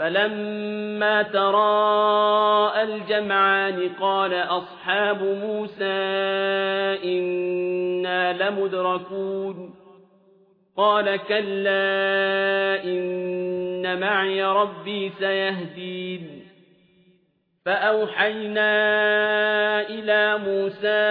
فلما تراءى الجمعان قال أصحاب موسى إنا لمدركون. قال كلا إن معي ربي سيهدين. فأوحينا إلى موسى